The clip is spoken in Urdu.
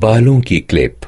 بالوں کی کلپ۔